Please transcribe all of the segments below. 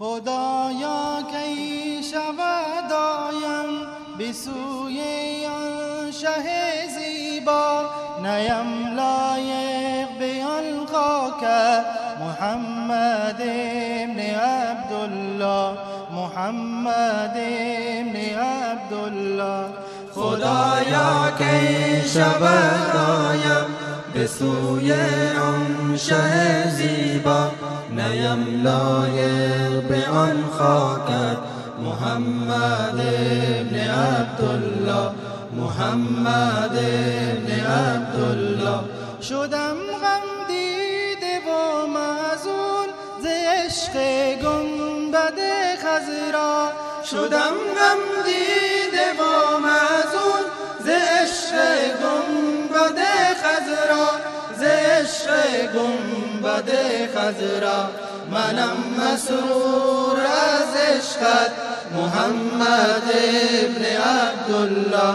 خدایا کی شود آیم به سوی آن شه زیبا نیم لایق به آن خاک محمد ابن عبدالله محمد ابن عبدالله. خدایا کی شود آیم به سوی آن شه زیبا نیم لایق به آن خاکت. محمد ابن عبدالله محمد ابن عبدالله. شدم غم دیده و معزول ز عشق گنبد خزرا شدم غم دیده و معزول ز عشق گنبد گنبد خزرا منم مسرور از عشقت. محمد ابن عبدالله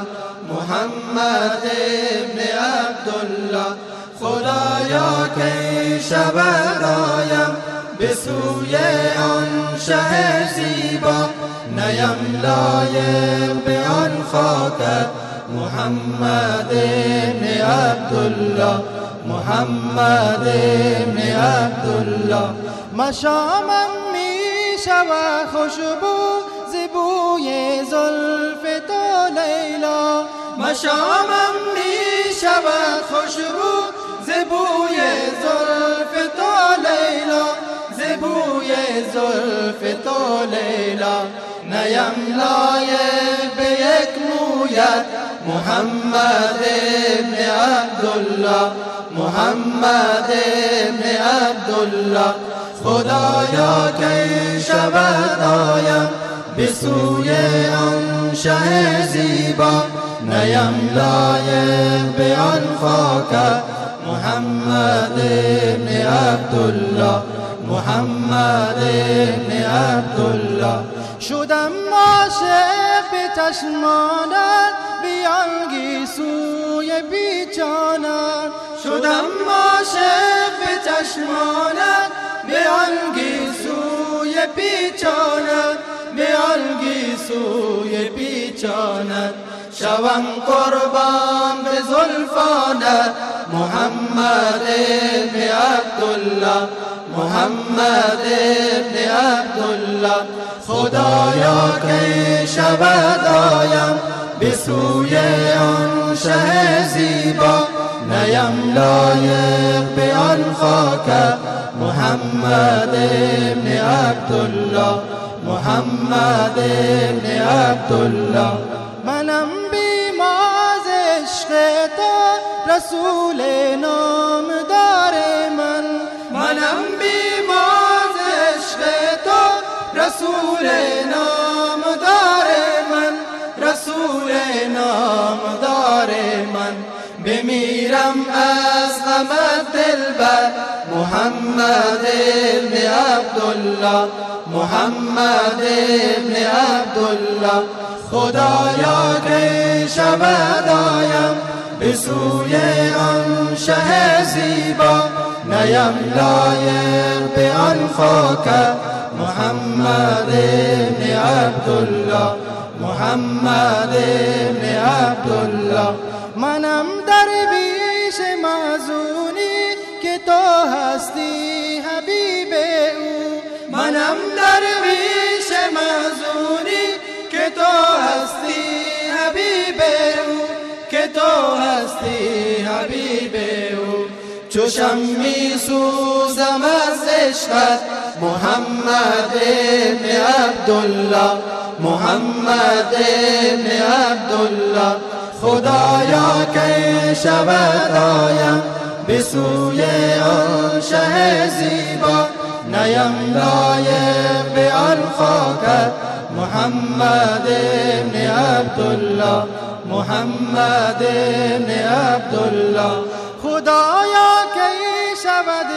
محمد ابن عبدالله. خدایا کی شود آیم به سوی آن شه زیبا؟ نیم لایق به آن خاکت. محمد ابن عبدالله. محمد ابن عبدالله. مشامم می شود خوشبو زبوی زلف تو لیلا. مشامم می شود خوشبو زبوی زلف تو لیلا. زبوی زلف تو لیلا. نیم لایق به یک مویت. محمد ابن عبدالله. محمد ابن عبدالله. خدایا کی شود آیم؟ به سوی آن شه زیبا. نیم لایق به آن خاک محمد ابن عبدالله. محمد ابن عبدالله. شدم عاشق به چشمانت. بیانگی سوی بیچانت شدم عاشق به چشمانت به آنگی سوی پیچانت به آنگی سوی پیچانت شوم قربان به زلفانت محمد ابن عبدالله محمد ابن عبدالله. خدایا کی شود آیم؟ به سوی آن شه زیبا. نیم لایق به آن خاک محمد ابن عبدالله محمد ابن عبدالله. منم بیماز عشق تو رسول نامدار من. منم بیماز عشق تو رسول نامدار محمد البر محمد ابن عبد الله محمد ابن عبد الله خدایا که شب دایم به سوی آن شه زیبا. نیم لایق به آن خاکت محمد ابن عبد الله محمد ابن عبد الله منم تو هستی حبیب او. منم درویش مزونی که تو هستی حبیب او. که تو هستی حبیب او. چوشم می سوزم از عشقت. محمد ابن عبدالله. محمد ابن عبدالله. خدایا کی شود آیم؟ به سوی آن شه زیبا نیم لایق به آن خاکت محمد ابن عبدالله محمد ابن عبدالله. خدایا کی شود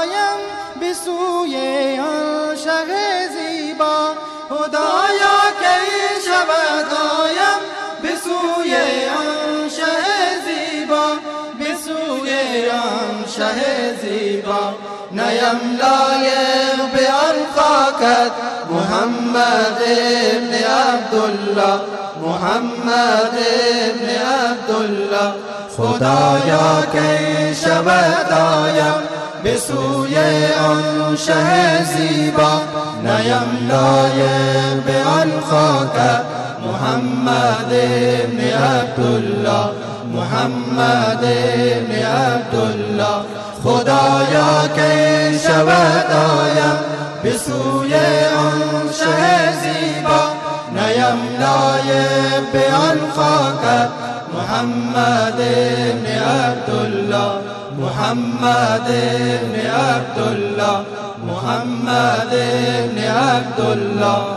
آیم به سوی شه زیبا نیم خاکت محمد ابن عبدالله محمد ابن عبدالله. خدایا کی شود آیم به سوی آن شه زیبا. نیم لایق به آن خاکت محمد ابن عبدالله محمد ابن عبدالله. خدایا کی شود آیم. به سوی آن شه زیبا نیم لایق به آن خاکت. محمد ابن عبدالله محمد ابن عبدالله محمد ابن عبدالله.